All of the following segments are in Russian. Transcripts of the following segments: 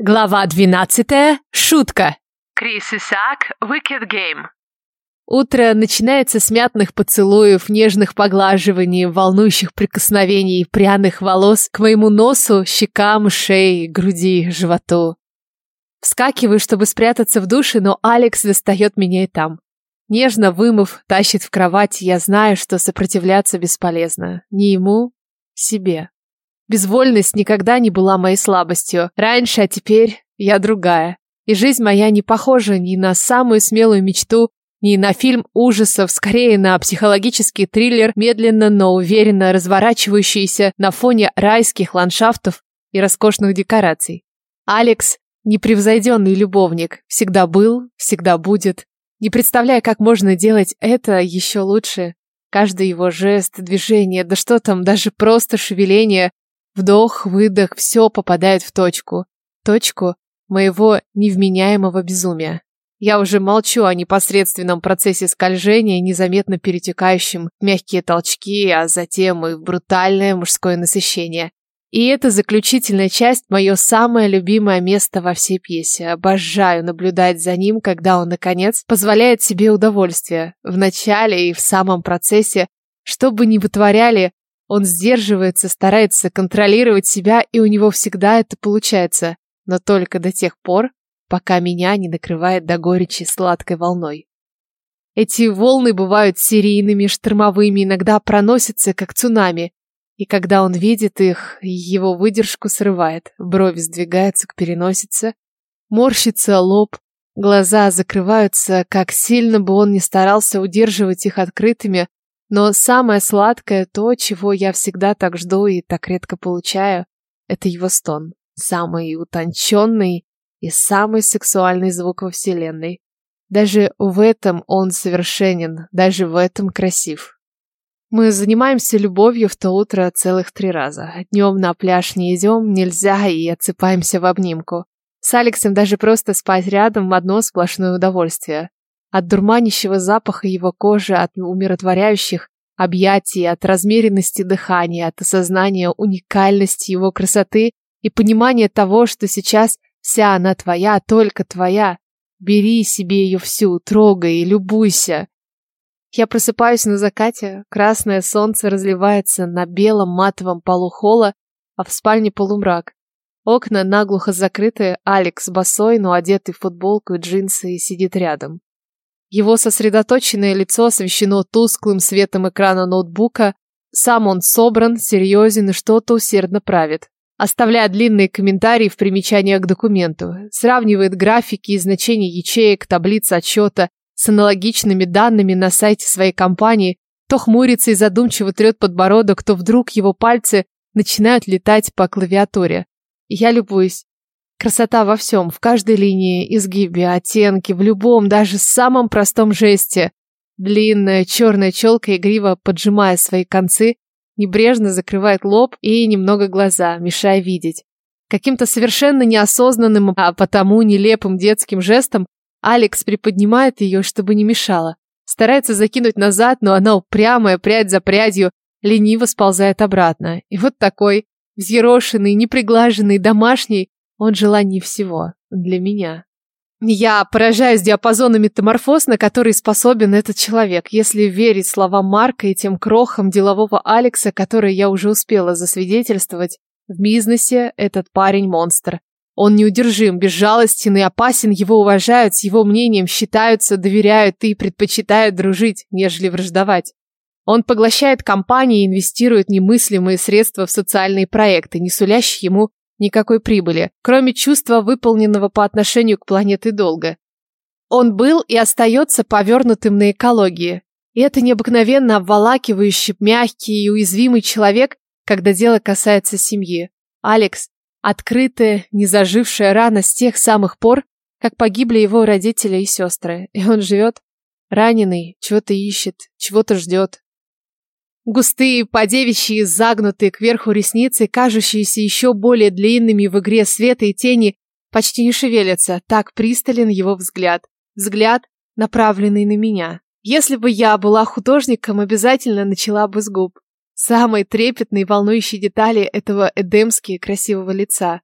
Глава двенадцатая. Шутка. Крис Исаак, Wicked Game. Утро начинается с мятных поцелуев, нежных поглаживаний, волнующих прикосновений, пряных волос к моему носу, щекам, шее, груди, животу. Вскакиваю, чтобы спрятаться в душе, но Алекс достает меня и там. Нежно вымыв, тащит в кровать, я знаю, что сопротивляться бесполезно. Ни ему, себе. Безвольность никогда не была моей слабостью. Раньше, а теперь я другая. И жизнь моя не похожа ни на самую смелую мечту, ни на фильм ужасов, скорее на психологический триллер, медленно, но уверенно разворачивающийся на фоне райских ландшафтов и роскошных декораций. Алекс – непревзойденный любовник, всегда был, всегда будет. Не представляя, как можно делать это еще лучше. Каждый его жест, движение, да что там, даже просто шевеление, вдох, выдох, все попадает в точку. Точку моего невменяемого безумия. Я уже молчу о непосредственном процессе скольжения, незаметно перетекающем в мягкие толчки, а затем и в брутальное мужское насыщение. И эта заключительная часть – мое самое любимое место во всей пьесе. Обожаю наблюдать за ним, когда он, наконец, позволяет себе удовольствие. В начале и в самом процессе, что бы ни вытворяли, он сдерживается, старается контролировать себя, и у него всегда это получается. Но только до тех пор, пока меня не накрывает до горечи сладкой волной. Эти волны бывают серийными, штормовыми, иногда проносятся, как цунами, и когда он видит их, его выдержку срывает, брови сдвигаются к переносице, морщится лоб, глаза закрываются, как сильно бы он ни старался удерживать их открытыми, но самое сладкое, то, чего я всегда так жду и так редко получаю, это его стон, самый утонченный и самый сексуальный звук во вселенной. Даже в этом он совершенен, даже в этом красив. Мы занимаемся любовью в то утро целых три раза. Днем на пляж не идем, нельзя, и отсыпаемся в обнимку. С Алексом даже просто спать рядом в одно сплошное удовольствие. От дурманящего запаха его кожи, от умиротворяющих объятий, от размеренности дыхания, от осознания уникальности его красоты и понимания того, что сейчас вся она твоя, только твоя. Бери себе ее всю, трогай и любуйся. Я просыпаюсь на закате, красное солнце разливается на белом матовом полу холла, а в спальне полумрак. Окна наглухо закрыты, Алекс босой, но одетый в футболку и джинсы, сидит рядом. Его сосредоточенное лицо освещено тусклым светом экрана ноутбука, сам он собран, серьезен и что-то усердно правит. Оставляя длинные комментарии в примечаниях к документу, сравнивает графики и значения ячеек, таблиц отчета, с аналогичными данными на сайте своей компании, то хмурится и задумчиво трет подбородок, то вдруг его пальцы начинают летать по клавиатуре. Я любуюсь. Красота во всем, в каждой линии, изгибе, оттенке, в любом, даже самом простом жесте. Длинная черная челка игриво поджимая свои концы, небрежно закрывает лоб и немного глаза, мешая видеть. Каким-то совершенно неосознанным, а потому нелепым детским жестом Алекс приподнимает ее, чтобы не мешала. Старается закинуть назад, но она упрямая, прядь за прядью, лениво сползает обратно. И вот такой, взъерошенный, неприглаженный, домашний, он желание всего для меня. Я поражаюсь диапазону метаморфоз, на который способен этот человек, если верить словам Марка и тем крохам делового Алекса, которые я уже успела засвидетельствовать. В бизнесе этот парень монстр. Он неудержим, безжалостен и опасен, его уважают, с его мнением считаются, доверяют и предпочитают дружить, нежели враждовать. Он поглощает компании и инвестирует немыслимые средства в социальные проекты, не сулящие ему никакой прибыли, кроме чувства выполненного по отношению к планете долга. Он был и остается повернутым на экологии. И это необыкновенно обволакивающий, мягкий и уязвимый человек, когда дело касается семьи. Алекс Открытая, незажившая рана с тех самых пор, как погибли его родители и сестры. И он живет раненый, чего-то ищет, чего-то ждет. Густые, подевичьи, загнутые кверху ресницы, кажущиеся еще более длинными в игре света и тени, почти не шевелятся, так пристален его взгляд. Взгляд, направленный на меня. Если бы я была художником, обязательно начала бы с губ. Самые трепетные и волнующие детали этого эдемски красивого лица.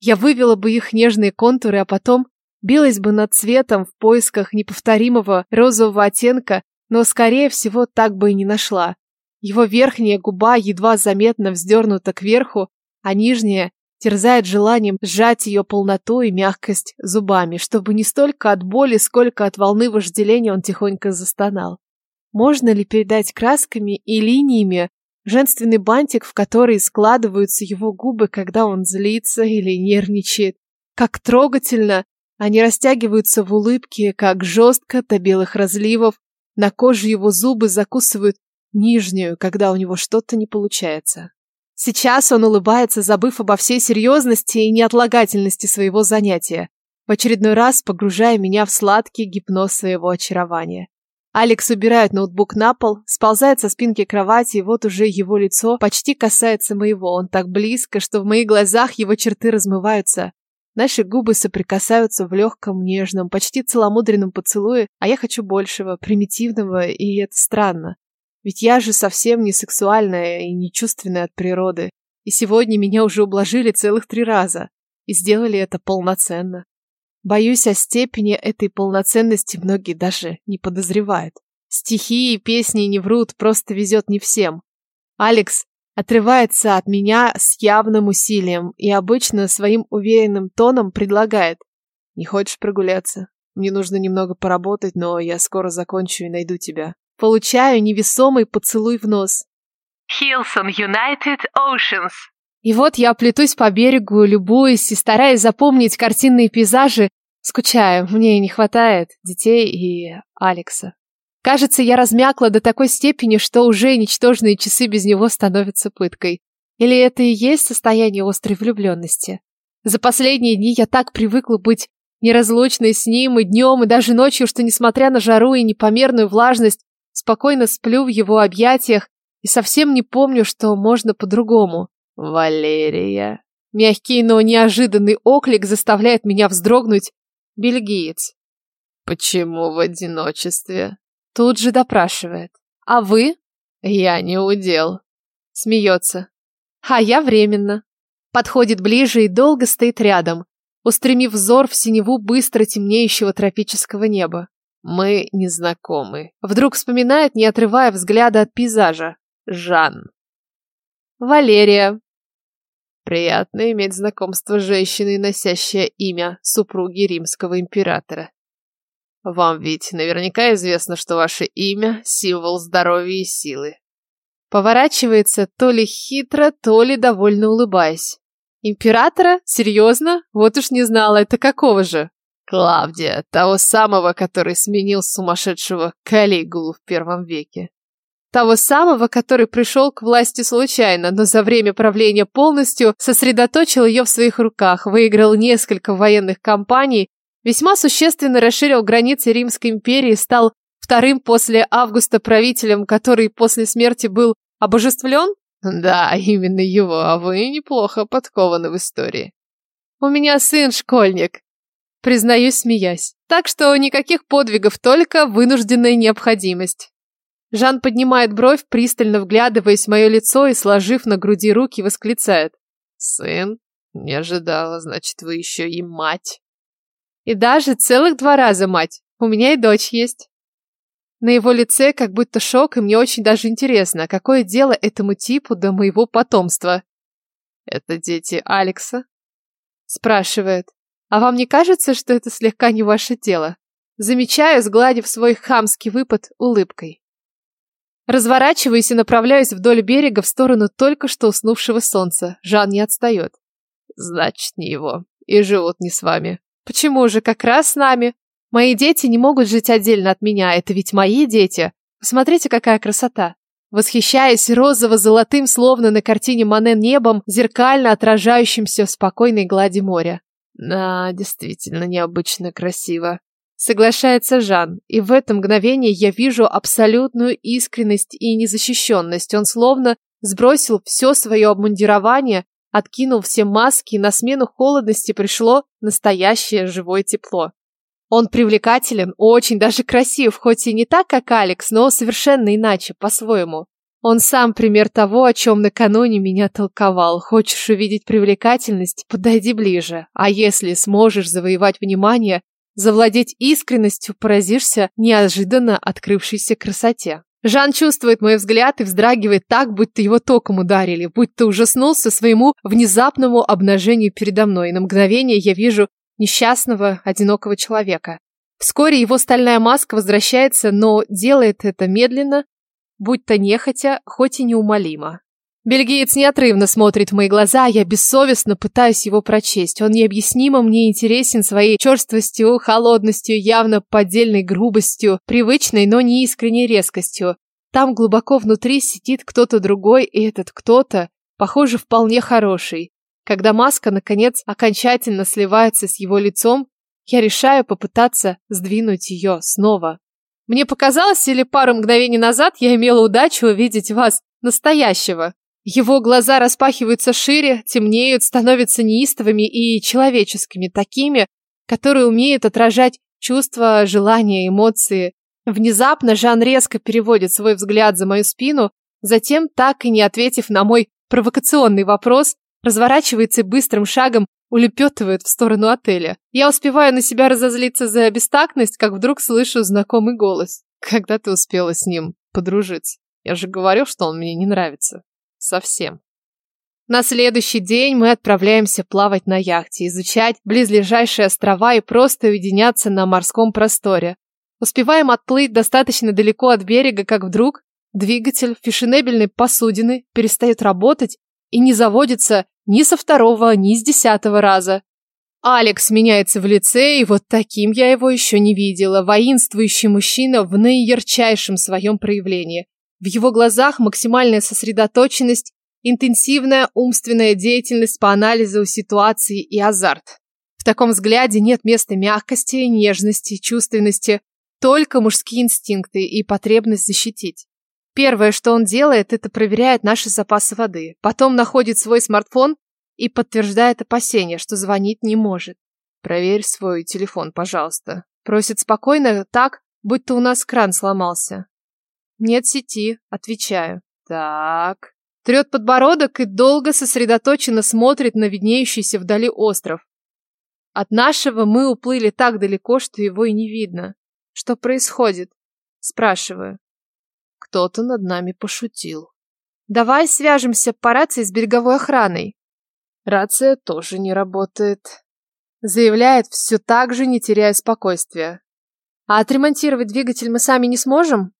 я вывела бы их нежные контуры, а потом билась бы над цветом в поисках неповторимого розового оттенка, но, скорее всего, так бы и не нашла. Его верхняя губа едва заметно вздернута кверху, а нижняя терзает желанием сжать ее полноту и мягкость зубами, чтобы не столько от боли, сколько от волны вожделения он тихонько застонал. Можно ли передать красками и линиями женственный бантик, в который складываются его губы, когда он злится или нервничает? Как трогательно они растягиваются в улыбке, как жестко до белых разливов. На коже его зубы закусывают нижнюю, когда у него что-то не получается. Сейчас он улыбается, забыв обо всей серьезности и неотлагательности своего занятия, в очередной раз погружая меня в сладкий гипноз своего очарования. Алекс убирает ноутбук на пол, сползает со спинки кровати, и вот уже его лицо почти касается моего. Он так близко, что в моих глазах его черты размываются. Наши губы соприкасаются в легком, нежном, почти целомудренном поцелуе, а я хочу большего, примитивного, и это странно. Ведь я же совсем не сексуальная и не чувственная от природы. И сегодня меня уже ублажили целых три раза. И сделали это полноценно. Боюсь, о степени этой полноценности многие даже не подозревают. Стихи и песни не врут, просто везет не всем. Алекс отрывается от меня с явным усилием и обычно своим уверенным тоном предлагает. «Не хочешь прогуляться? Мне нужно немного поработать, но я скоро закончу и найду тебя». Получаю невесомый поцелуй в нос. Hilson United Oceans. И вот я плетусь по берегу, любуюсь и стараясь запомнить картинные пейзажи, скучаю, мне не хватает детей и Алекса. Кажется, я размякла до такой степени, что уже ничтожные часы без него становятся пыткой. Или это и есть состояние острой влюбленности? За последние дни я так привыкла быть неразлучной с ним и днем, и даже ночью, что, несмотря на жару и непомерную влажность, спокойно сплю в его объятиях и совсем не помню, что можно по-другому. Валерия. Мягкий, но неожиданный оклик заставляет меня вздрогнуть. Бельгиец. Почему в одиночестве? Тут же допрашивает. А вы? Я не удел. Смеется. А я временно. Подходит ближе и долго стоит рядом, устремив взор в синеву быстро темнеющего тропического неба. Мы не знакомы. Вдруг вспоминает, не отрывая взгляда от пейзажа. Жан. Валерия. Приятно иметь знакомство с женщиной, носящей имя супруги римского императора. Вам ведь наверняка известно, что ваше имя – символ здоровья и силы. Поворачивается то ли хитро, то ли довольно улыбаясь. Императора? Серьезно? Вот уж не знала, это какого же? Клавдия, того самого, который сменил сумасшедшего Калигулу в первом веке. Того самого, который пришел к власти случайно, но за время правления полностью сосредоточил ее в своих руках, выиграл несколько военных кампаний, весьма существенно расширил границы Римской империи, стал вторым после Августа правителем, который после смерти был обожествлен? Да, именно его, а вы неплохо подкованы в истории. У меня сын школьник, признаюсь, смеясь. Так что никаких подвигов, только вынужденная необходимость. Жан поднимает бровь, пристально вглядываясь в мое лицо и, сложив на груди руки, восклицает. «Сын? Не ожидала, значит, вы еще и мать». «И даже целых два раза мать. У меня и дочь есть». На его лице как будто шок, и мне очень даже интересно, какое дело этому типу до моего потомства. «Это дети Алекса?» Спрашивает. «А вам не кажется, что это слегка не ваше дело?» Замечаю, сгладив свой хамский выпад улыбкой. Разворачиваюсь и направляюсь вдоль берега в сторону только что уснувшего солнца. Жан не отстает. Значит, не его. И живут не с вами. Почему же как раз с нами? Мои дети не могут жить отдельно от меня. Это ведь мои дети. Посмотрите, какая красота. Восхищаясь розово-золотым, словно на картине Мане небом, зеркально отражающимся в спокойной глади моря. Да, действительно необычно красиво. Соглашается Жан, и в это мгновение я вижу абсолютную искренность и незащищенность. Он словно сбросил все свое обмундирование, откинул все маски, и на смену холодности пришло настоящее живое тепло. Он привлекателен, очень даже красив, хоть и не так, как Алекс, но совершенно иначе, по-своему. Он сам пример того, о чем накануне меня толковал. Хочешь увидеть привлекательность? Подойди ближе. А если сможешь завоевать внимание, завладеть искренностью, поразишься неожиданно открывшейся красоте. Жан чувствует мой взгляд и вздрагивает так, будто его током ударили, будто ужаснулся своему внезапному обнажению передо мной. На мгновение я вижу несчастного, одинокого человека. Вскоре его стальная маска возвращается, но делает это медленно, будь то нехотя, хоть и неумолимо. Бельгиец неотрывно смотрит в мои глаза, а я бессовестно пытаюсь его прочесть. Он необъяснимо мне интересен своей черствостью, холодностью, явно поддельной грубостью, привычной, но не искренней резкостью. Там глубоко внутри сидит кто-то другой, и этот кто-то, похоже, вполне хороший. Когда маска, наконец, окончательно сливается с его лицом, я решаю попытаться сдвинуть ее снова. Мне показалось, или пару мгновений назад я имела удачу увидеть вас, настоящего. Его глаза распахиваются шире, темнеют, становятся неистовыми и человеческими, такими, которые умеют отражать чувства, желания, эмоции. Внезапно Жан резко переводит свой взгляд за мою спину, затем, так и не ответив на мой провокационный вопрос, разворачивается и быстрым шагом улепетывает в сторону отеля. Я успеваю на себя разозлиться за бестактность, как вдруг слышу знакомый голос. Когда ты успела с ним подружиться? Я же говорил, что он мне не нравится. Совсем. На следующий день мы отправляемся плавать на яхте, изучать близлежащие острова и просто уединяться на морском просторе. Успеваем отплыть достаточно далеко от берега, как вдруг двигатель фешенебельной посудины перестает работать и не заводится ни со второго, ни с десятого раза. Алекс меняется в лице, и вот таким я его еще не видела. Воинствующий мужчина в наиярчайшем своем проявлении. В его глазах максимальная сосредоточенность, интенсивная умственная деятельность по анализу ситуации и азарт. В таком взгляде нет места мягкости, нежности, чувственности, только мужские инстинкты и потребность защитить. Первое, что он делает, это проверяет наши запасы воды. Потом находит свой смартфон и подтверждает опасение, что звонить не может. «Проверь свой телефон, пожалуйста». Просит спокойно, так, будто у нас кран сломался. «Нет сети», отвечаю. «Так». Трет подбородок и долго сосредоточенно смотрит на виднеющийся вдали остров. От нашего мы уплыли так далеко, что его и не видно. Что происходит? Спрашиваю. Кто-то над нами пошутил. Давай свяжемся по рации с береговой охраной. Рация тоже не работает. Заявляет все так же, не теряя спокойствия. А отремонтировать двигатель мы сами не сможем?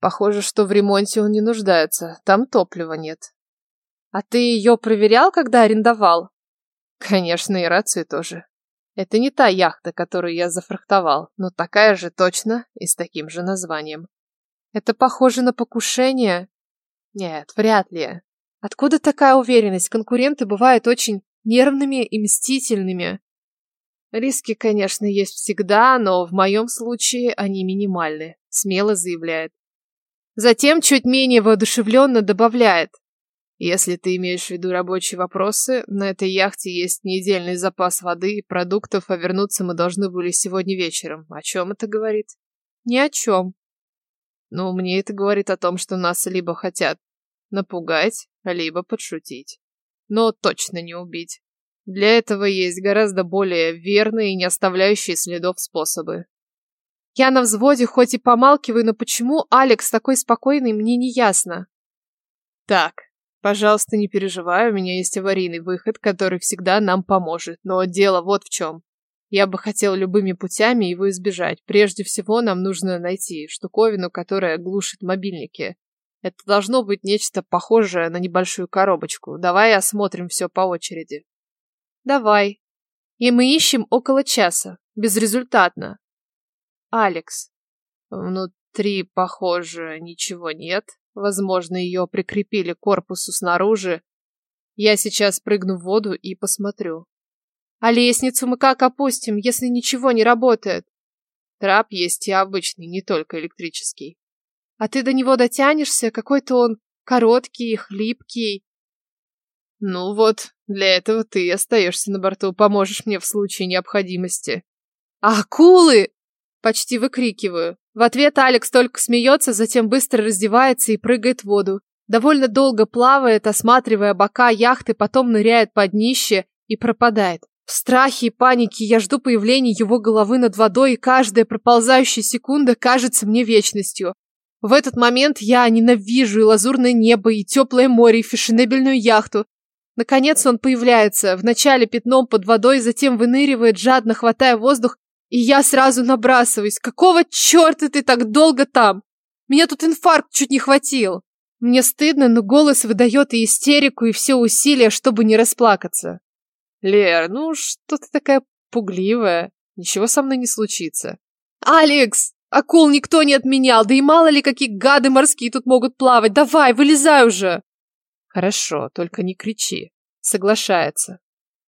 Похоже, что в ремонте он не нуждается. Там топлива нет. А ты ее проверял, когда арендовал? Конечно, и рацию тоже. Это не та яхта, которую я зафрахтовал, но такая же точно и с таким же названием. Это похоже на покушение? Нет, вряд ли. Откуда такая уверенность? Конкуренты бывают очень нервными и мстительными. Риски, конечно, есть всегда, но в моем случае они минимальны, смело заявляет. Затем чуть менее воодушевленно добавляет. Если ты имеешь в виду рабочие вопросы, на этой яхте есть недельный запас воды и продуктов, а вернуться мы должны были сегодня вечером. О чем это говорит? Ни о чем. Но мне это говорит о том, что нас либо хотят напугать, либо подшутить. Но точно не убить. Для этого есть гораздо более верные и не оставляющие следов способы. Я на взводе хоть и помалкиваю, но почему Алекс такой спокойный, мне не ясно. Так, пожалуйста, не переживай, у меня есть аварийный выход, который всегда нам поможет. Но дело вот в чем. Я бы хотел любыми путями его избежать. Прежде всего, нам нужно найти штуковину, которая глушит мобильники. Это должно быть нечто похожее на небольшую коробочку. Давай осмотрим все по очереди. Давай. И мы ищем около часа. Безрезультатно. Алекс. Внутри, похоже, ничего нет. Возможно, ее прикрепили к корпусу снаружи. Я сейчас прыгну в воду и посмотрю. А лестницу мы как опустим, если ничего не работает? Трап есть и обычный, не только электрический. А ты до него дотянешься? Какой-то он короткий, хлипкий. Ну вот, для этого ты остаешься на борту, поможешь мне в случае необходимости. А акулы! Почти выкрикиваю. В ответ Алекс только смеется, затем быстро раздевается и прыгает в воду. Довольно долго плавает, осматривая бока яхты, потом ныряет под днище и пропадает. В страхе и панике я жду появления его головы над водой, и каждая проползающая секунда кажется мне вечностью. В этот момент я ненавижу и лазурное небо, и теплое море, и фешенебельную яхту. Наконец он появляется, вначале пятном под водой, затем выныривает, жадно хватая воздух, и я сразу набрасываюсь. Какого черта ты так долго там? Меня тут инфаркт чуть не хватил. Мне стыдно, но голос выдает и истерику, и все усилия, чтобы не расплакаться. Лер, ну что ты такая пугливая? Ничего со мной не случится. Алекс! Акул никто не отменял, да и мало ли какие гады морские тут могут плавать. Давай, вылезай уже! Хорошо, только не кричи. Соглашается.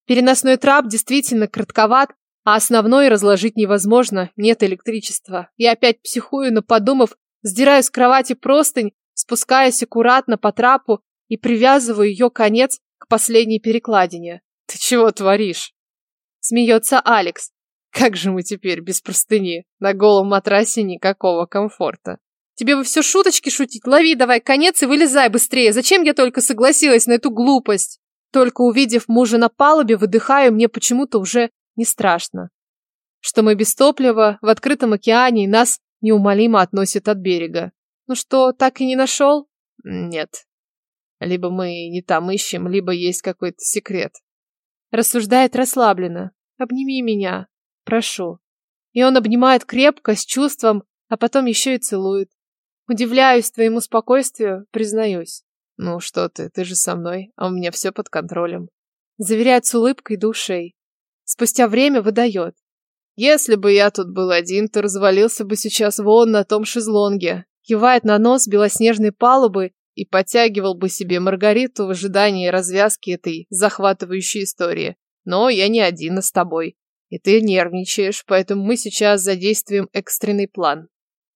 Переносной трап действительно кратковат, а основной разложить невозможно, нет электричества. Я опять психую, но подумав, сдираю с кровати простынь, спускаясь аккуратно по трапу и привязываю ее конец к последней перекладине. Ты чего творишь? Смеется Алекс. Как же мы теперь без простыни? На голом матрасе никакого комфорта. Тебе бы все шуточки шутить. Лови давай конец и вылезай быстрее. Зачем я только согласилась на эту глупость? Только увидев мужа на палубе, выдыхаю, мне почему-то уже не страшно. Что мы без топлива, в открытом океане, и нас неумолимо относят от берега. Ну что, так и не нашел? Нет. Либо мы не там ищем, либо есть какой-то секрет. Рассуждает расслабленно. Обними меня. Прошу. И он обнимает крепко, с чувством, а потом еще и целует. Удивляюсь твоему спокойствию, признаюсь. Ну что ты, ты же со мной, а у меня все под контролем. Заверяет с улыбкой душей. Спустя время выдает. Если бы я тут был один, то развалился бы сейчас вон на том шезлонге. Кивает на нос белоснежной палубы и подтягивал бы себе Маргариту в ожидании развязки этой захватывающей истории. Но я не один, а с тобой. И ты нервничаешь, поэтому мы сейчас задействуем экстренный план.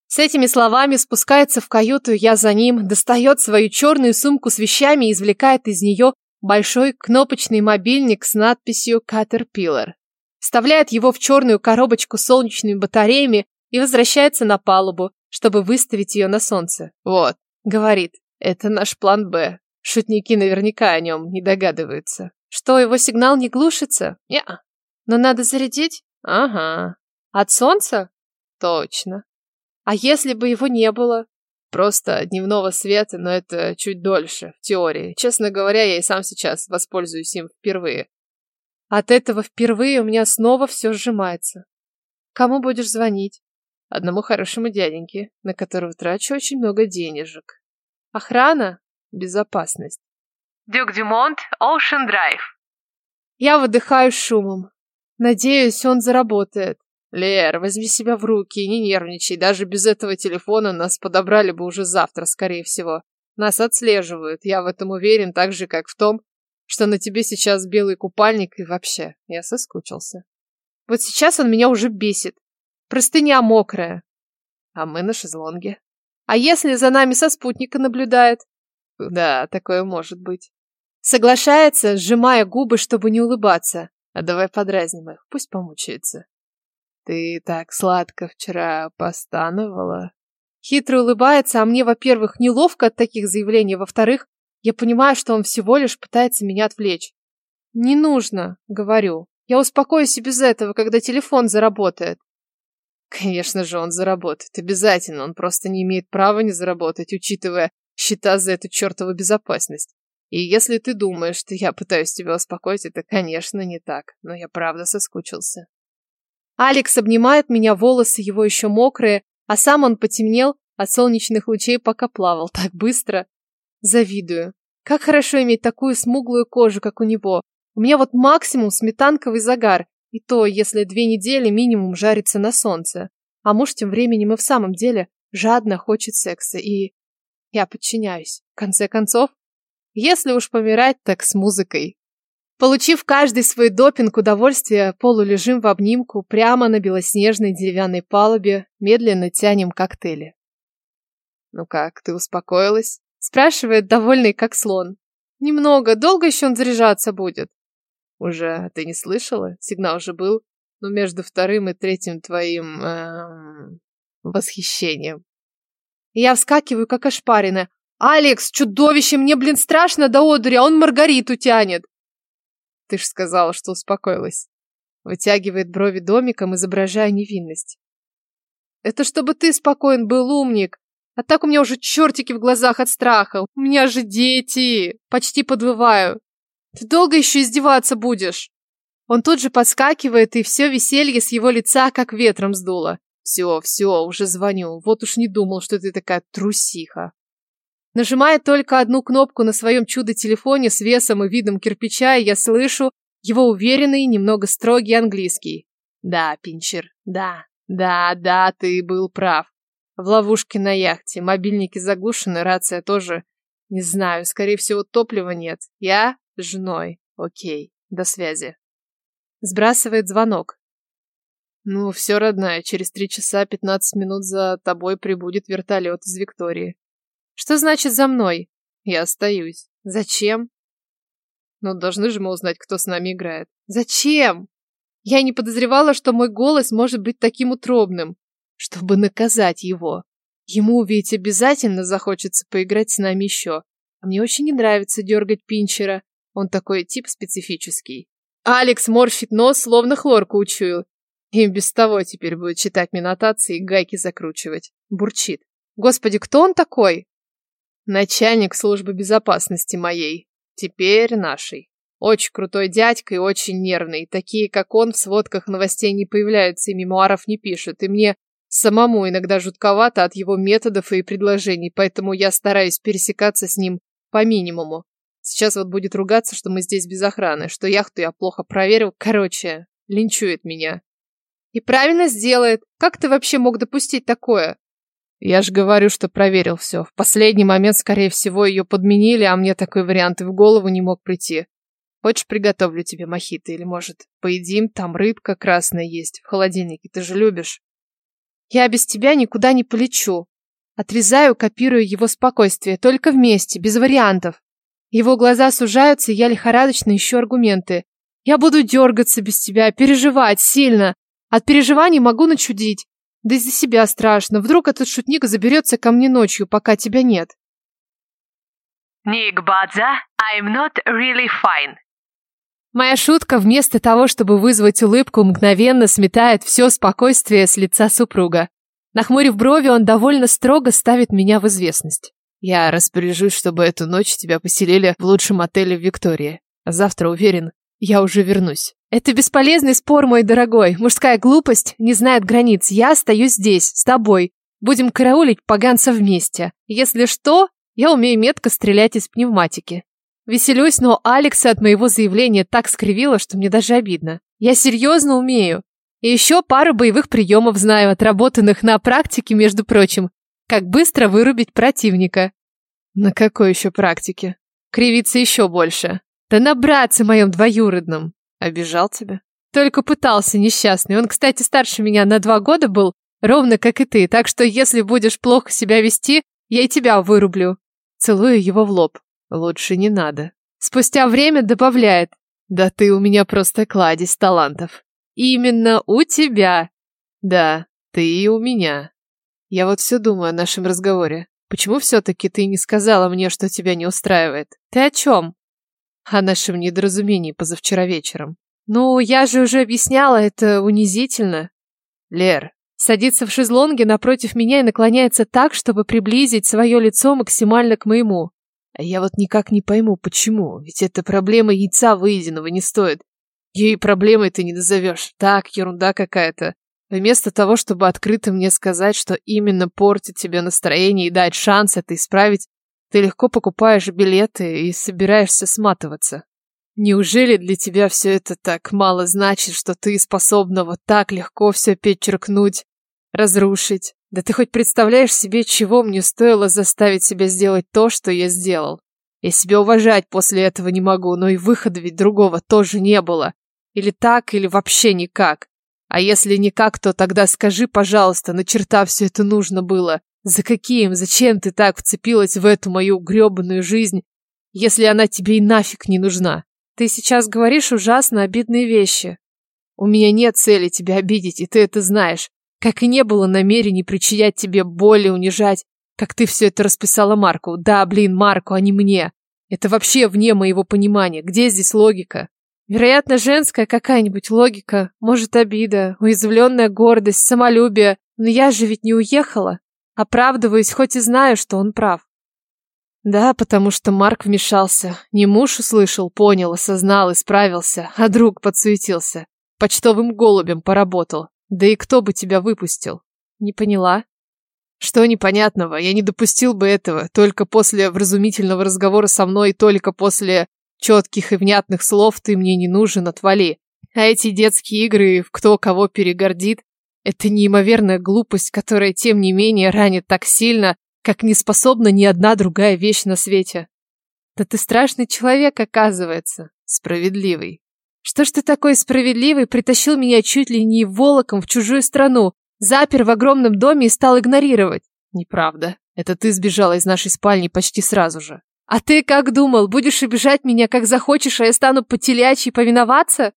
С этими словами спускается в каюту, я за ним, достает свою черную сумку с вещами и извлекает из нее большой кнопочный мобильник с надписью Caterpillar. Вставляет его в черную коробочку с солнечными батареями и возвращается на палубу, чтобы выставить ее на солнце. «Вот», — говорит, это наш план «Б». Шутники наверняка о нем не догадываются. Что, его сигнал не глушится? Не. Но надо зарядить? Ага. От солнца? Точно. А если бы его не было? Просто дневного света, но это чуть дольше, в теории. Честно говоря, я и сам сейчас воспользуюсь им впервые. От этого впервые у меня снова все сжимается. Кому будешь звонить? Одному хорошему дяденьке, на которого трачу очень много денежек. Охрана? Безопасность. Дюк Дюмонт, Ocean Drive. Я выдыхаю шумом. Надеюсь, он заработает. Лер, возьми себя в руки и не нервничай. Даже без этого телефона нас подобрали бы уже завтра, скорее всего. Нас отслеживают. Я в этом уверен, так же, как в том, что на тебе сейчас белый купальник и вообще. Я соскучился. Вот сейчас он меня уже бесит. Простыня мокрая. А мы на шезлонге. А если за нами со спутника наблюдает? Да, такое может быть. Соглашается, сжимая губы, чтобы не улыбаться. А давай подразним их, пусть помучаются. Ты так сладко вчера постановала. Хитро улыбается, а мне, во-первых, неловко от таких заявлений, во-вторых, я понимаю, что он всего лишь пытается меня отвлечь. Не нужно, говорю. Я успокоюсь и без этого, когда телефон заработает. Конечно же, он заработает. Обязательно. Он просто не имеет права не заработать, учитывая счета за эту чертову безопасность. И если ты думаешь, что я пытаюсь тебя успокоить, это, конечно, не так. Но я правда соскучился. Алекс обнимает меня, волосы его еще мокрые, а сам он потемнел от солнечных лучей, пока плавал так быстро. Завидую. Как хорошо иметь такую смуглую кожу, как у него. У меня вот максимум сметанковый загар, и то, если две недели минимум жарится на солнце. А муж тем временем и в самом деле жадно хочет секса, и я подчиняюсь. В конце концов, если уж помирать, так с музыкой. Получив каждый свой допинг удовольствия, полулежим в обнимку прямо на белоснежной деревянной палубе, медленно тянем коктейли. «Ну как, ты успокоилась?» спрашивает, довольный как слон. «Немного, долго еще он заряжаться будет?» Уже, ты не слышала? Сигнал уже был. Но между вторым и третьим твоим... Эм... восхищением. Я вскакиваю, как ошпаренная. «Алекс, чудовище, мне, блин, страшно до одури, а он Маргариту тянет!» Ты ж сказала, что успокоилась. Вытягивает брови домиком, изображая невинность. Это чтобы ты спокоен был, умник. А так у меня уже чертики в глазах от страха. У меня же дети. Почти подвываю. Ты долго еще издеваться будешь? Он тут же подскакивает, и все веселье с его лица как ветром сдуло. Все, все, уже звоню. Вот уж не думал, что ты такая трусиха. Нажимая только одну кнопку на своем чудо-телефоне с весом и видом кирпича, я слышу его уверенный, немного строгий английский. Да, Пинчер, да, да, да, ты был прав. В ловушке на яхте, мобильники заглушены, рация тоже. Не знаю, скорее всего, топлива нет. Я женой. Окей, до связи. Сбрасывает звонок. Ну, все, родная, через три часа пятнадцать минут за тобой прибудет вертолет из Виктории. Что значит за мной? Я остаюсь. Зачем? Ну, должны же мы узнать, кто с нами играет. Зачем? Я не подозревала, что мой голос может быть таким утробным, чтобы наказать его. Ему ведь обязательно захочется поиграть с нами еще. А мне очень не нравится дергать Пинчера. Он такой тип специфический. Алекс морщит нос, словно хлорку учуял. И без того теперь будет читать мне нотации и гайки закручивать. Бурчит. Господи, кто он такой? Начальник службы безопасности моей. Теперь нашей. Очень крутой дядька и очень нервный. Такие, как он, в сводках новостей не появляются и мемуаров не пишут. И мне самому иногда жутковато от его методов и предложений, поэтому я стараюсь пересекаться с ним по минимуму. Сейчас вот будет ругаться, что мы здесь без охраны, что яхту я плохо проверил. Короче, линчует меня. И правильно сделает. Как ты вообще мог допустить такое? Я же говорю, что проверил все. В последний момент, скорее всего, ее подменили, а мне такой вариант и в голову не мог прийти. Хочешь, приготовлю тебе мохито или, может, поедим? Там рыбка красная есть в холодильнике. Ты же любишь. Я без тебя никуда не полечу. Отрезаю, копирую его спокойствие. Только вместе, без вариантов. Его глаза сужаются, и я лихорадочно ищу аргументы. Я буду дергаться без тебя, переживать сильно. От переживаний могу начудить. Да из-за себя страшно. Вдруг этот шутник заберется ко мне ночью, пока тебя нет. Ник Бадза, I'm not really fine. Моя шутка, вместо того, чтобы вызвать улыбку, мгновенно сметает все спокойствие с лица супруга. Нахмурив брови, он довольно строго ставит меня в известность. Я распоряжусь, чтобы эту ночь тебя поселили в лучшем отеле в Виктории. завтра, уверен, я уже вернусь. Это бесполезный спор, мой дорогой. Мужская глупость не знает границ. Я остаюсь здесь, с тобой. Будем караулить поганца вместе. Если что, я умею метко стрелять из пневматики. Веселюсь, но Алекса от моего заявления так скривила, что мне даже обидно. Я серьезно умею. И еще пару боевых приемов знаю, отработанных на практике, между прочим. Как быстро вырубить противника. На какой еще практике? Кривиться еще больше. Да на братце моем двоюродном. Обижал тебя? Только пытался, несчастный. Он, кстати, старше меня на два года был, ровно как и ты. Так что если будешь плохо себя вести, я и тебя вырублю. Целую его в лоб. Лучше не надо. Спустя время добавляет. Да ты у меня просто кладезь талантов. Именно у тебя. Да, ты и у меня. Я вот все думаю о нашем разговоре. Почему все-таки ты не сказала мне, что тебя не устраивает? Ты о чем? О нашем недоразумении позавчера вечером. Ну, я же уже объясняла, это унизительно. Лер, садится в шезлонге напротив меня и наклоняется так, чтобы приблизить свое лицо максимально к моему. А я вот никак не пойму, почему. Ведь эта проблема яйца выеденного не стоит. Ей проблемой ты не назовешь. Так, ерунда какая-то. Вместо того, чтобы открыто мне сказать, что именно портит тебе настроение и дать шанс это исправить, ты легко покупаешь билеты и собираешься сматываться. Неужели для тебя все это так мало значит, что ты способна вот так легко все перечеркнуть, разрушить? Да ты хоть представляешь себе, чего мне стоило заставить себя сделать то, что я сделал? Я себя уважать после этого не могу, но и выхода ведь другого тоже не было. Или так, или вообще никак. А если никак, то тогда скажи, пожалуйста, на черта все это нужно было. За каким, зачем ты так вцепилась в эту мою гребаную жизнь, если она тебе и нафиг не нужна? Ты сейчас говоришь ужасно обидные вещи. У меня нет цели тебя обидеть, и ты это знаешь. Как и не было намерений причинять тебе боль и унижать, как ты все это расписала Марку. Да, блин, Марку, а не мне. Это вообще вне моего понимания. Где здесь логика? Вероятно, женская какая-нибудь логика, может, обида, уязвленная гордость, самолюбие. Но я же ведь не уехала. Оправдываюсь, хоть и знаю, что он прав. Да, потому что Марк вмешался. Не муж услышал, понял, осознал, исправился, а друг подсуетился. Почтовым голубем поработал. Да и кто бы тебя выпустил? Не поняла. Что непонятного? Я не допустил бы этого. Только после вразумительного разговора со мной, только после четких и внятных слов ты мне не нужен, отвали. А эти детские игры, в кто кого перегордит, это неимоверная глупость, которая, тем не менее, ранит так сильно, как не способна ни одна другая вещь на свете. Да ты страшный человек, оказывается. Справедливый. Что ж ты такой справедливый, притащил меня чуть ли не волоком в чужую страну, запер в огромном доме и стал игнорировать? Неправда. Это ты сбежала из нашей спальни почти сразу же. А ты как думал, будешь обижать меня, как захочешь, а я стану по телячьи повиноваться?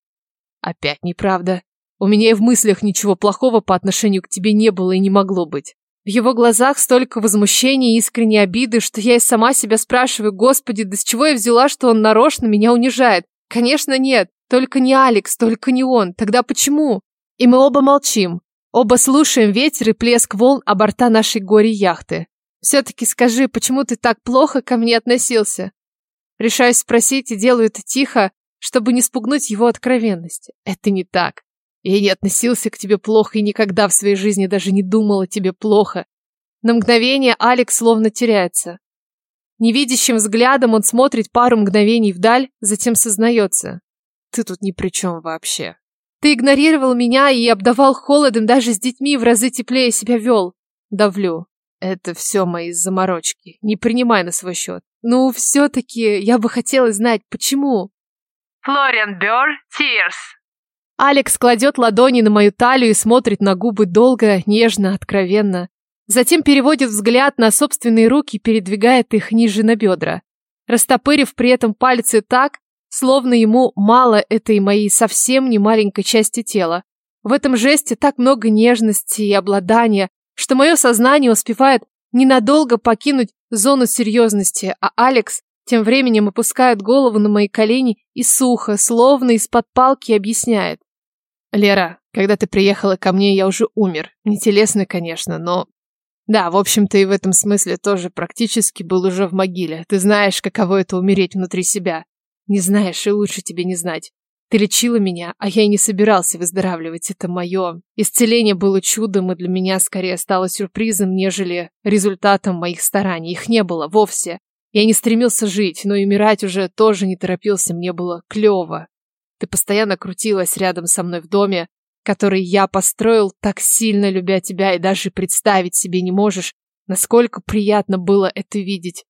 Опять неправда. У меня и в мыслях ничего плохого по отношению к тебе не было и не могло быть. В его глазах столько возмущения и искренней обиды, что я и сама себя спрашиваю, господи, да с чего я взяла, что он нарочно меня унижает? Конечно, нет. Только не Алекс, только не он. Тогда почему? И мы оба молчим. Оба слушаем ветер и плеск волн о борта нашей горе-яхты. Все-таки скажи, почему ты так плохо ко мне относился? Решаюсь спросить и делаю это тихо, чтобы не спугнуть его откровенности. Это не так. Я не относился к тебе плохо и никогда в своей жизни даже не думал о тебе плохо. На мгновение Алекс словно теряется. Невидящим взглядом он смотрит пару мгновений вдаль, затем сознается. Ты тут ни при чем вообще. Ты игнорировал меня и обдавал холодом, даже с детьми в разы теплее себя вел. Давлю. Это все мои заморочки. Не принимай на свой счет. Ну, все-таки я бы хотела знать, почему. Флориан Бёрр, Tears. Алекс кладет ладони на мою талию и смотрит на губы долго, нежно, откровенно. Затем переводит взгляд на собственные руки и передвигает их ниже на бедра. Растопырив при этом пальцы так, словно ему мало этой моей совсем не маленькой части тела. В этом жесте так много нежности и обладания, что мое сознание успевает ненадолго покинуть зону серьезности, а Алекс тем временем опускает голову на мои колени и сухо, словно из-под палки, объясняет. Лера, когда ты приехала ко мне, я уже умер. Не телесно, конечно, но... Да, в общем-то и в этом смысле тоже практически был уже в могиле. Ты знаешь, каково это умереть внутри себя. Не знаешь, и лучше тебе не знать. Ты лечила меня, а я и не собирался выздоравливать. Это мое. Исцеление было чудом, и для меня скорее стало сюрпризом, нежели результатом моих стараний. Их не было вовсе. Я не стремился жить, но и умирать уже тоже не торопился. Мне было клево. Ты постоянно крутилась рядом со мной в доме, который я построил, так сильно любя тебя, и даже представить себе не можешь, насколько приятно было это видеть.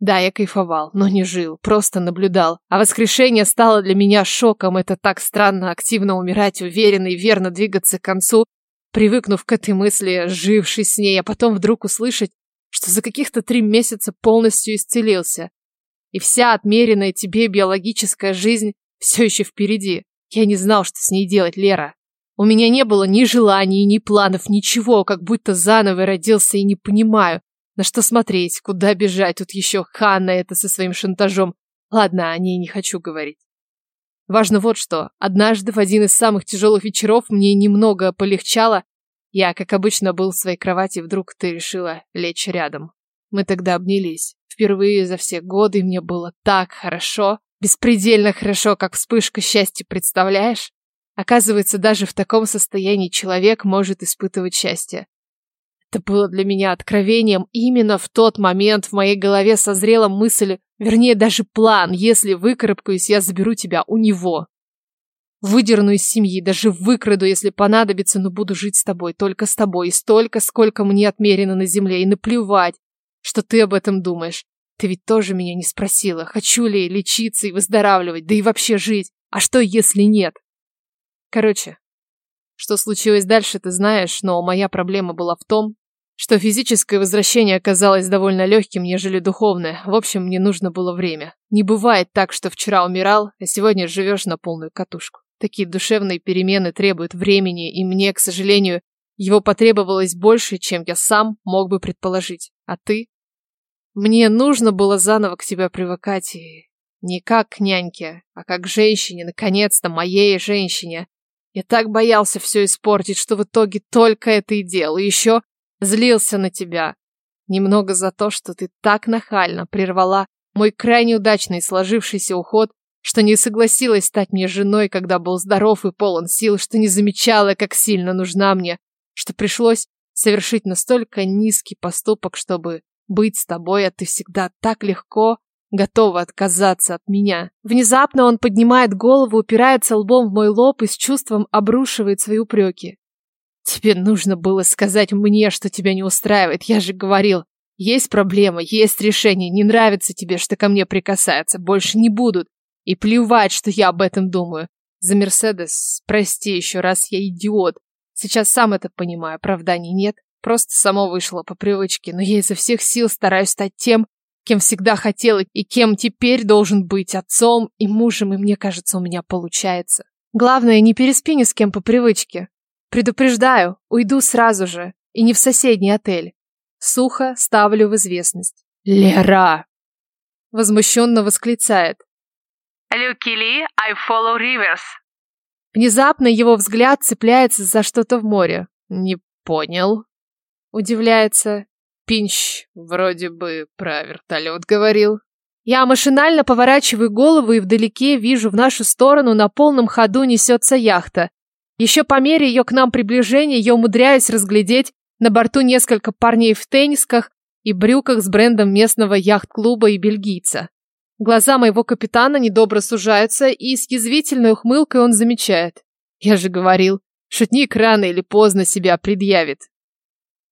Да, я кайфовал, но не жил, просто наблюдал. А воскрешение стало для меня шоком. Это так странно активно умирать, уверенно и верно двигаться к концу, привыкнув к этой мысли, живший с ней, а потом вдруг услышать, что за каких-то три месяца полностью исцелился. И вся отмеренная тебе биологическая жизнь все еще впереди. Я не знал, что с ней делать, Лера. У меня не было ни желаний, ни планов, ничего, как будто заново родился и не понимаю, на что смотреть, куда бежать. Тут еще Ханна это со своим шантажом. Ладно, о ней не хочу говорить. Важно вот что. Однажды в один из самых тяжелых вечеров мне немного полегчало. Я, как обычно, был в своей кровати, вдруг ты решила лечь рядом. Мы тогда обнялись. Впервые за все годы мне было так хорошо. Беспредельно хорошо, как вспышка счастья, представляешь? Оказывается, даже в таком состоянии человек может испытывать счастье. Это было для меня откровением. Именно в тот момент в моей голове созрела мысль, вернее, даже план, если выкарабкаюсь, я заберу тебя у него. Выдерну из семьи, даже выкраду, если понадобится, но буду жить с тобой, только с тобой, и столько, сколько мне отмерено на земле, и наплевать, что ты об этом думаешь. Ты ведь тоже меня не спросила, хочу ли лечиться и выздоравливать, да и вообще жить. А что, если нет? Короче, что случилось дальше, ты знаешь, но моя проблема была в том, что физическое возвращение оказалось довольно легким, нежели духовное. В общем, мне нужно было время. Не бывает так, что вчера умирал, а сегодня живешь на полную катушку. Такие душевные перемены требуют времени, и мне, к сожалению, Его потребовалось больше, чем я сам мог бы предположить. А ты? Мне нужно было заново к тебе привыкать и не как к няньке, а как к женщине, наконец-то, моей женщине. Я так боялся все испортить, что в итоге только это и делал. И еще злился на тебя. Немного за то, что ты так нахально прервала мой крайне удачный сложившийся уход, что не согласилась стать мне женой, когда был здоров и полон сил, что не замечала, как сильно нужна мне, что пришлось совершить настолько низкий поступок, чтобы быть с тобой, а ты всегда так легко готова отказаться от меня. Внезапно он поднимает голову, упирается лбом в мой лоб и с чувством обрушивает свои упреки. Тебе нужно было сказать мне, что тебя не устраивает. Я же говорил, есть проблема, есть решение. Не нравится тебе, что ко мне прикасаются. Больше не будут. И плевать, что я об этом думаю. За Мерседес, прости еще раз, я идиот. Сейчас сам это понимаю, оправданий нет. Просто само вышло по привычке, но я изо всех сил стараюсь стать тем, кем всегда хотел и кем теперь должен быть отцом и мужем, и мне кажется, у меня получается. Главное, не переспи ни с кем по привычке. Предупреждаю, уйду сразу же, и не в соседний отель. Сухо ставлю в известность. Лера! Возмущенно восклицает. Люки Ли, I follow rivers. Внезапно его взгляд цепляется за что-то в море. Не понял. Удивляется. Пинч вроде бы про вертолет говорил. Я машинально поворачиваю голову и вдалеке вижу в нашу сторону на полном ходу несется яхта. Еще по мере ее к нам приближения я умудряюсь разглядеть на борту несколько парней в теннисках и брюках с брендом местного яхт-клуба и бельгийца. Глаза моего капитана недобро сужаются, и с язвительной ухмылкой он замечает. Я же говорил, шутник рано или поздно себя предъявит.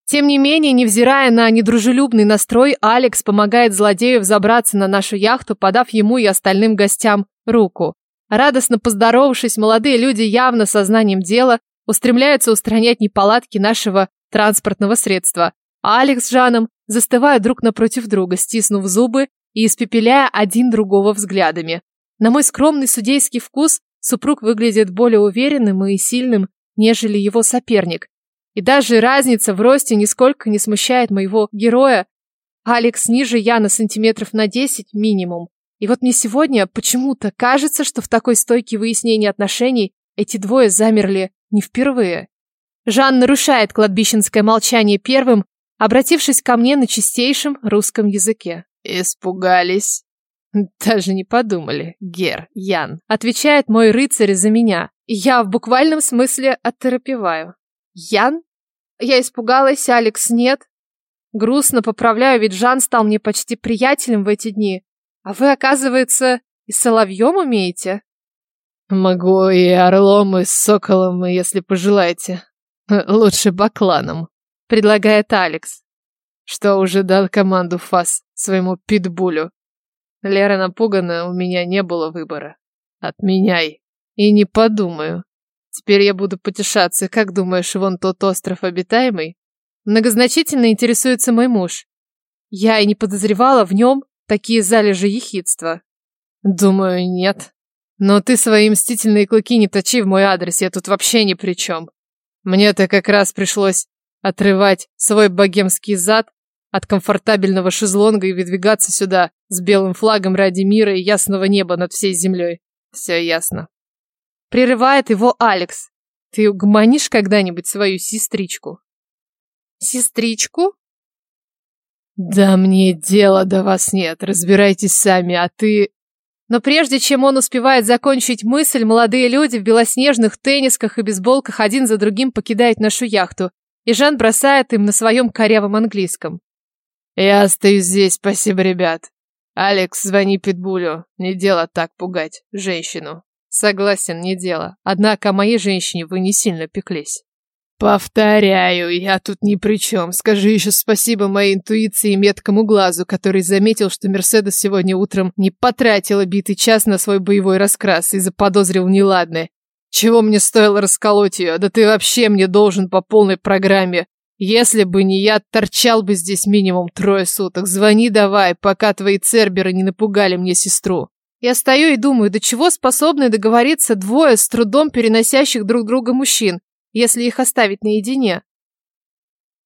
Тем не менее, невзирая на недружелюбный настрой, Алекс помогает злодею взобраться на нашу яхту, подав ему и остальным гостям руку. Радостно поздоровавшись, молодые люди явно сознанием дела устремляются устранять неполадки нашего транспортного средства. А Алекс с Жаном застывают друг напротив друга, стиснув зубы и испепеляя один другого взглядами. На мой скромный судейский вкус супруг выглядит более уверенным и сильным, нежели его соперник. И даже разница в росте нисколько не смущает моего героя. Алекс ниже я на сантиметров на 10 минимум. И вот мне сегодня почему-то кажется, что в такой стойке выяснения отношений эти двое замерли не впервые. Жан нарушает кладбищенское молчание первым, обратившись ко мне на чистейшем русском языке. «Испугались?» «Даже не подумали, Гер, Ян», — отвечает мой рыцарь за меня. Я в буквальном смысле оторопеваю. «Ян?» Я испугалась, Алекс нет. Грустно поправляю, ведь Жан стал мне почти приятелем в эти дни. А вы, оказывается, и соловьем умеете? Могу и орлом, и соколом, если пожелаете. Лучше бакланом, предлагает Алекс что уже дал команду ФАС своему питбулю. Лера напугана, у меня не было выбора. Отменяй. И не подумаю. Теперь я буду потешаться. Как думаешь, вон тот остров обитаемый? Многозначительно интересуется мой муж. Я и не подозревала в нем такие залежи ехидства. Думаю, нет. Но ты свои мстительные клыки не точи в мой адрес, я тут вообще ни при чем. Мне-то как раз пришлось отрывать свой богемский зад от комфортабельного шезлонга и выдвигаться сюда с белым флагом ради мира и ясного неба над всей землей. Все ясно. Прерывает его Алекс. Ты угомонишь когда-нибудь свою сестричку? Сестричку? Да мне дела до вас нет, разбирайтесь сами, а ты... Но прежде чем он успевает закончить мысль, молодые люди в белоснежных теннисках и бейсболках один за другим покидают нашу яхту, и Жан бросает им на своем корявом английском. Я остаюсь здесь, спасибо, ребят. Алекс, звони Питбулю. Не дело так пугать женщину. Согласен, не дело. Однако о моей женщине вы не сильно пеклись. Повторяю, я тут ни при чем. Скажи еще спасибо моей интуиции и меткому глазу, который заметил, что Мерседес сегодня утром не потратила битый час на свой боевой раскрас и заподозрил неладное. Чего мне стоило расколоть ее? Да ты вообще мне должен по полной программе. Если бы не я, торчал бы здесь минимум трое суток. Звони давай, пока твои церберы не напугали мне сестру. Я стою и думаю, до чего способны договориться двое с трудом переносящих друг друга мужчин, если их оставить наедине.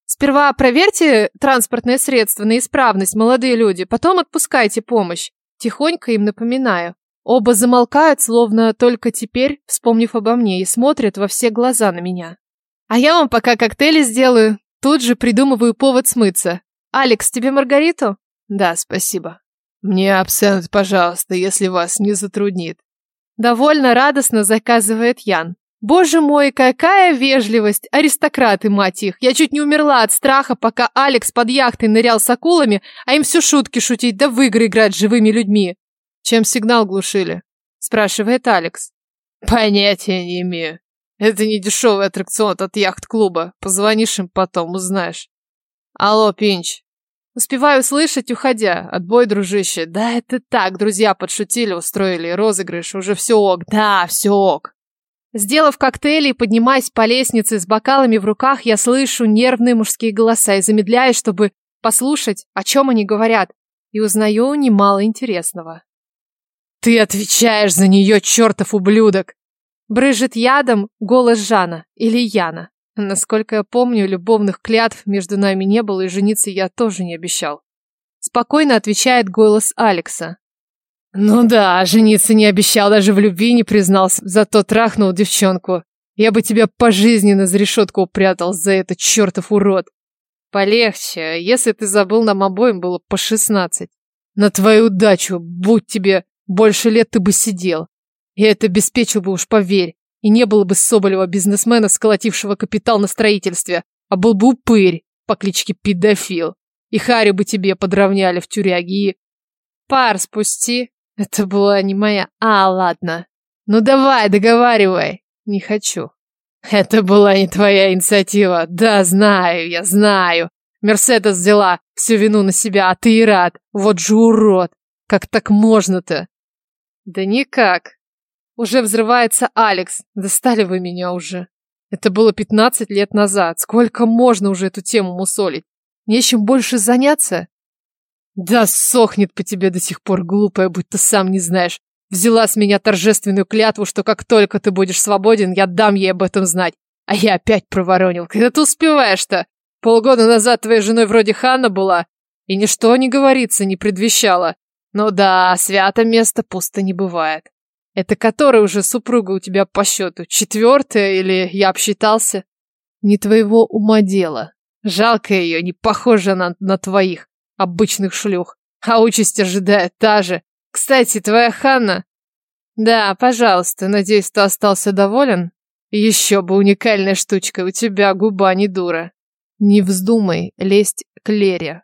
Сперва проверьте транспортное средство на исправность, молодые люди, потом отпускайте помощь. Тихонько им напоминаю. Оба замолкают, словно только теперь, вспомнив обо мне, и смотрят во все глаза на меня. А я вам пока коктейли сделаю, тут же придумываю повод смыться. Алекс, тебе Маргариту? Да, спасибо. Мне абсент, пожалуйста, если вас не затруднит. Довольно радостно заказывает Ян. Боже мой, какая вежливость! Аристократы, мать их! Я чуть не умерла от страха, пока Алекс под яхтой нырял с акулами, а им все шутки шутить, да в игры играть живыми людьми. Чем сигнал глушили? Спрашивает Алекс. Понятия не имею. Это не дешевый аттракцион от яхт-клуба. Позвонишь им потом, узнаешь. Алло, Пинч. Успеваю слышать, уходя. Отбой, дружище. Да это так, друзья подшутили, устроили розыгрыш. Уже все ок. Да, все ок. Сделав коктейли и поднимаясь по лестнице с бокалами в руках, я слышу нервные мужские голоса и замедляюсь, чтобы послушать, о чем они говорят, и узнаю немало интересного. «Ты отвечаешь за нее, чертов ублюдок!» Брыжет ядом голос Жана или Яна. Насколько я помню, любовных клятв между нами не было, и жениться я тоже не обещал. Спокойно отвечает голос Алекса. Ну да, жениться не обещал, даже в любви не признался, зато трахнул девчонку. Я бы тебя пожизненно за решетку упрятал за этот чертов урод. Полегче, если ты забыл, нам обоим было по шестнадцать. На твою удачу, будь тебе больше лет ты бы сидел. Я это обеспечил бы уж, поверь. И не было бы Соболева бизнесмена, сколотившего капитал на строительстве, а был бы упырь по кличке Педофил. И Харю бы тебе подровняли в тюряге и... Пар спусти. Это была не моя... А, ладно. Ну давай, договаривай. Не хочу. Это была не твоя инициатива. Да, знаю, я знаю. Мерседес взяла всю вину на себя, а ты и рад. Вот же урод. Как так можно-то? Да никак. Уже взрывается Алекс. Достали вы меня уже. Это было 15 лет назад. Сколько можно уже эту тему мусолить? Нечем больше заняться? Да сохнет по тебе до сих пор, глупая, будь ты сам не знаешь. Взяла с меня торжественную клятву, что как только ты будешь свободен, я дам ей об этом знать. А я опять проворонил. Когда ты успеваешь-то? Полгода назад твоей женой вроде Ханна была, и ничто не говорится, не предвещало. Ну да, свято место пусто не бывает. Это которая уже супруга у тебя по счету? Четвертая или я обсчитался? Не твоего ума дело. Жалко ее, не похожа она на твоих обычных шлюх. А участь ожидает та же. Кстати, твоя Ханна... Да, пожалуйста, надеюсь, ты остался доволен? Еще бы уникальная штучка, у тебя губа не дура. Не вздумай лезть к Лере.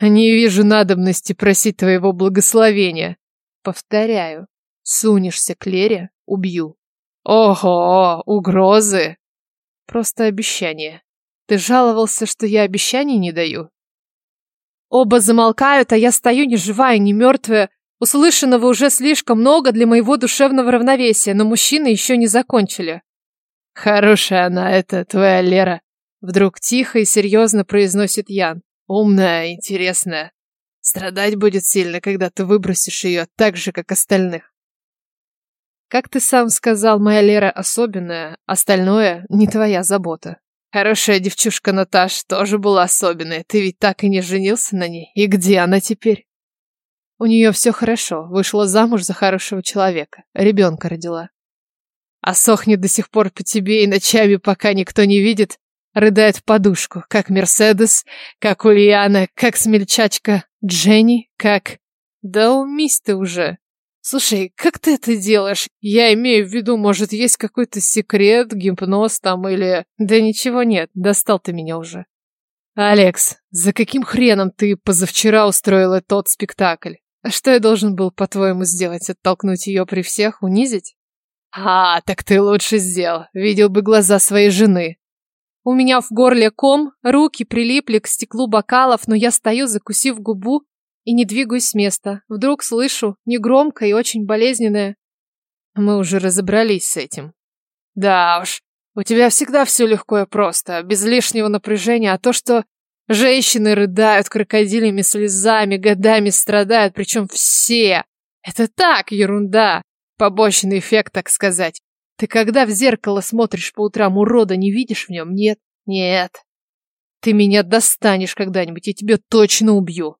Не вижу надобности просить твоего благословения. Повторяю, сунешься к Лере — убью. Ого, угрозы. Просто обещание. Ты жаловался, что я обещаний не даю? Оба замолкают, а я стою ни живая, ни мертвая. Услышанного уже слишком много для моего душевного равновесия, но мужчины еще не закончили. Хорошая она, это твоя Лера. Вдруг тихо и серьезно произносит Ян. Умная, интересная. Страдать будет сильно, когда ты выбросишь ее так же, как остальных. Как ты сам сказал, моя Лера особенная, остальное не твоя забота. Хорошая девчушка Наташ тоже была особенная. Ты ведь так и не женился на ней. И где она теперь? У нее все хорошо. Вышла замуж за хорошего человека. Ребенка родила. А сохнет до сих пор по тебе и ночами, пока никто не видит, Рыдает в подушку, как Мерседес, как Ульяна, как смельчачка Дженни, как... Да умись ты уже. Слушай, как ты это делаешь? Я имею в виду, может, есть какой-то секрет, гипноз там или... Да ничего нет, достал ты меня уже. Алекс, за каким хреном ты позавчера устроила тот спектакль? А что я должен был, по-твоему, сделать? Оттолкнуть ее при всех? Унизить? А, так ты лучше сделал. Видел бы глаза своей жены. У меня в горле ком, руки прилипли к стеклу бокалов, но я стою, закусив губу, и не двигаюсь с места. Вдруг слышу, негромко и очень болезненное. Мы уже разобрались с этим. Да уж, у тебя всегда все легко и просто, без лишнего напряжения, а то, что женщины рыдают крокодилями слезами, годами страдают, причем все. Это так, ерунда. Побочный эффект, так сказать. Ты когда в зеркало смотришь по утрам, урода не видишь в нем? Нет, нет. Ты меня достанешь когда-нибудь, я тебя точно убью.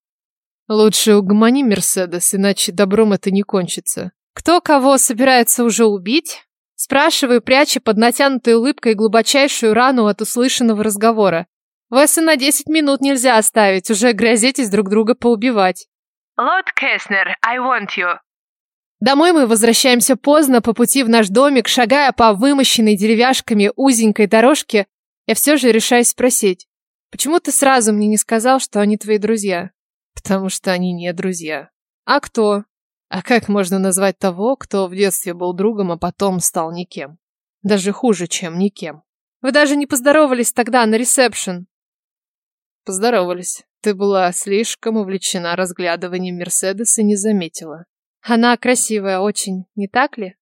Лучше угомони, Мерседес, иначе добром это не кончится. Кто кого собирается уже убить? Спрашиваю, пряча под натянутой улыбкой глубочайшую рану от услышанного разговора. Веса на 10 минут нельзя оставить, уже грозитесь друг друга поубивать. Лорд Кеснер, I want you. Домой мы возвращаемся поздно, по пути в наш домик, шагая по вымощенной деревяшками узенькой дорожке, я все же решаюсь спросить, почему ты сразу мне не сказал, что они твои друзья? Потому что они не друзья. А кто? А как можно назвать того, кто в детстве был другом, а потом стал никем? Даже хуже, чем никем. Вы даже не поздоровались тогда на ресепшн. Поздоровались. Ты была слишком увлечена разглядыванием Мерседес и не заметила. Она красивая очень, не так ли?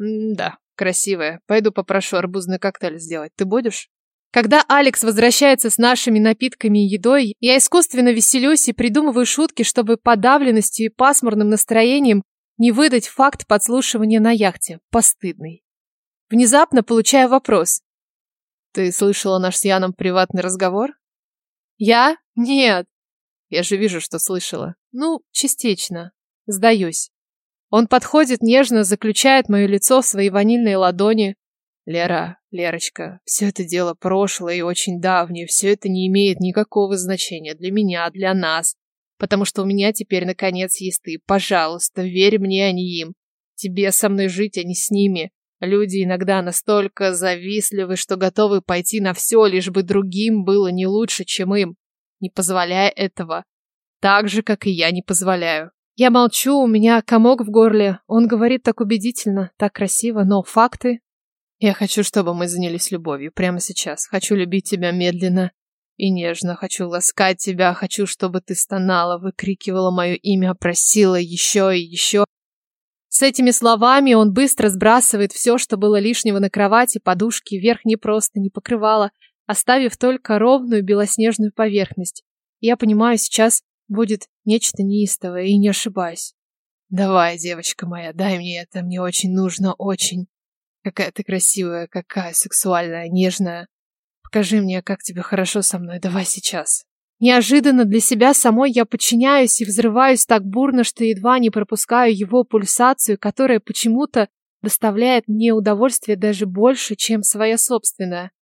М да, красивая. Пойду попрошу арбузный коктейль сделать. Ты будешь? Когда Алекс возвращается с нашими напитками и едой, я искусственно веселюсь и придумываю шутки, чтобы подавленностью и пасмурным настроением не выдать факт подслушивания на яхте. Постыдный. Внезапно получаю вопрос. Ты слышала наш с Яном приватный разговор? Я? Нет. Я же вижу, что слышала. Ну, частично. Сдаюсь. Он подходит нежно, заключает мое лицо в свои ванильные ладони. Лера, Лерочка, все это дело прошлое и очень давнее, все это не имеет никакого значения для меня, для нас. Потому что у меня теперь, наконец, есть ты. Пожалуйста, верь мне, а не им. Тебе со мной жить, а не с ними. Люди иногда настолько завистливы, что готовы пойти на все, лишь бы другим было не лучше, чем им, не позволяя этого. Так же, как и я не позволяю. Я молчу, у меня комок в горле. Он говорит так убедительно, так красиво, но факты... Я хочу, чтобы мы занялись любовью прямо сейчас. Хочу любить тебя медленно и нежно. Хочу ласкать тебя. Хочу, чтобы ты стонала, выкрикивала мое имя, просила еще и еще. С этими словами он быстро сбрасывает все, что было лишнего на кровати, подушки, верхней просто не покрывало, оставив только ровную белоснежную поверхность. Я понимаю, сейчас будет нечто неистовое, и не ошибаюсь. Давай, девочка моя, дай мне это, мне очень нужно, очень. Какая ты красивая, какая сексуальная, нежная. Покажи мне, как тебе хорошо со мной, давай сейчас. Неожиданно для себя самой я подчиняюсь и взрываюсь так бурно, что едва не пропускаю его пульсацию, которая почему-то доставляет мне удовольствие даже больше, чем своя собственная.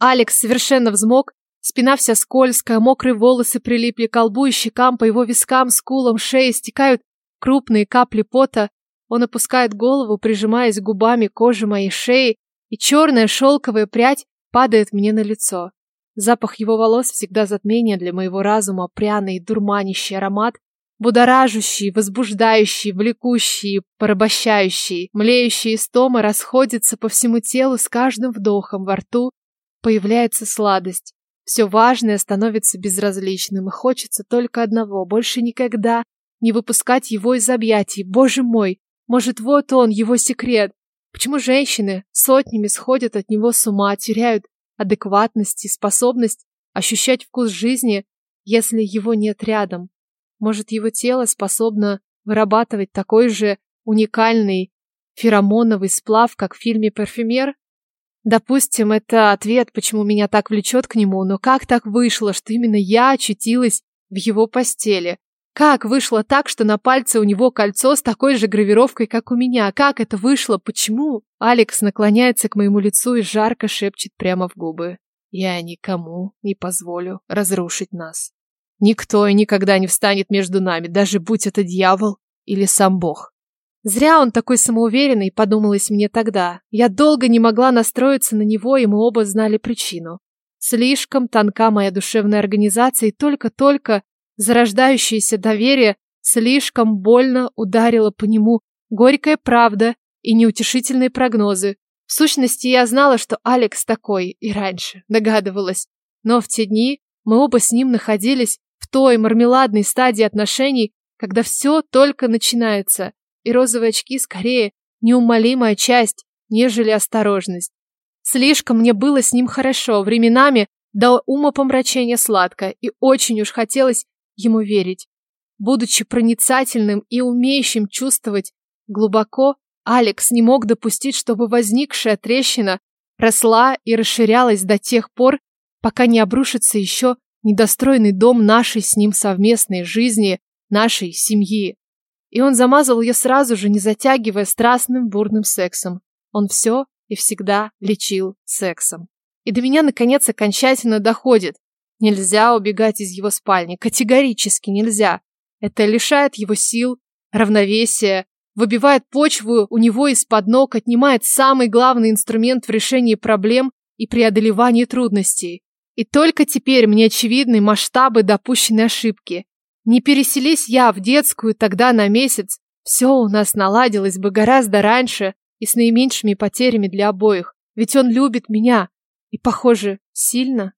Алекс совершенно взмок, Спина вся скользкая, мокрые волосы прилипли к лбу и щекам, по его вискам, скулам, шее стекают крупные капли пота. Он опускает голову, прижимаясь губами к коже моей шеи, и черная шелковая прядь падает мне на лицо. Запах его волос всегда затмение для моего разума, пряный, дурманящий аромат, будоражащий, возбуждающий, влекущий, порабощающий, млеющий истома расходится по всему телу с каждым вдохом во рту, появляется сладость. Все важное становится безразличным, и хочется только одного — больше никогда не выпускать его из объятий. Боже мой, может, вот он, его секрет. Почему женщины сотнями сходят от него с ума, теряют адекватность и способность ощущать вкус жизни, если его нет рядом? Может, его тело способно вырабатывать такой же уникальный феромоновый сплав, как в фильме «Парфюмер»? Допустим, это ответ, почему меня так влечет к нему, но как так вышло, что именно я очутилась в его постели? Как вышло так, что на пальце у него кольцо с такой же гравировкой, как у меня? Как это вышло? Почему? Алекс наклоняется к моему лицу и жарко шепчет прямо в губы. Я никому не позволю разрушить нас. Никто и никогда не встанет между нами, даже будь это дьявол или сам Бог. Зря он такой самоуверенный, подумалось мне тогда. Я долго не могла настроиться на него, и мы оба знали причину. Слишком тонка моя душевная организация, и только-только зарождающееся доверие слишком больно ударило по нему горькая правда и неутешительные прогнозы. В сущности, я знала, что Алекс такой и раньше, догадывалась. Но в те дни мы оба с ним находились в той мармеладной стадии отношений, когда все только начинается и розовые очки скорее неумолимая часть, нежели осторожность. Слишком мне было с ним хорошо, временами до умопомрачения сладко, и очень уж хотелось ему верить. Будучи проницательным и умеющим чувствовать глубоко, Алекс не мог допустить, чтобы возникшая трещина росла и расширялась до тех пор, пока не обрушится еще недостроенный дом нашей с ним совместной жизни, нашей семьи. И он замазал ее сразу же, не затягивая страстным бурным сексом. Он все и всегда лечил сексом. И до меня, наконец, окончательно доходит. Нельзя убегать из его спальни. Категорически нельзя. Это лишает его сил, равновесия, выбивает почву у него из-под ног, отнимает самый главный инструмент в решении проблем и преодолевании трудностей. И только теперь мне очевидны масштабы допущенной ошибки. Не переселись я в детскую тогда на месяц, все у нас наладилось бы гораздо раньше и с наименьшими потерями для обоих. Ведь он любит меня. И, похоже, сильно.